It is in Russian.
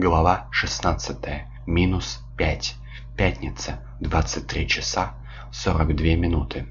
Глава 16. Минус 5. Пятница. 23 часа 42 минуты.